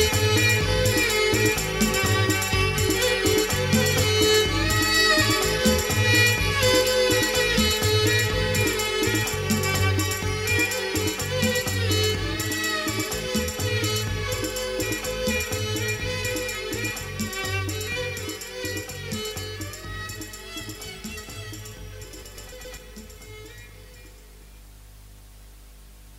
you